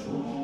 Jesús.